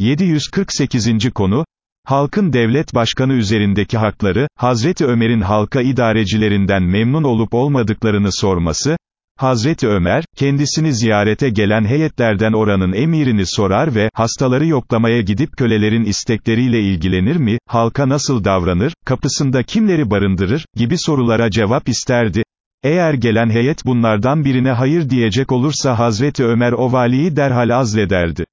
748. konu, Halkın devlet başkanı üzerindeki hakları, Hazreti Ömer'in halka idarecilerinden memnun olup olmadıklarını sorması, Hazreti Ömer, kendisini ziyarete gelen heyetlerden oranın emirini sorar ve, hastaları yoklamaya gidip kölelerin istekleriyle ilgilenir mi, halka nasıl davranır, kapısında kimleri barındırır, gibi sorulara cevap isterdi. Eğer gelen heyet bunlardan birine hayır diyecek olursa Hazreti Ömer o valiyi derhal azlederdi.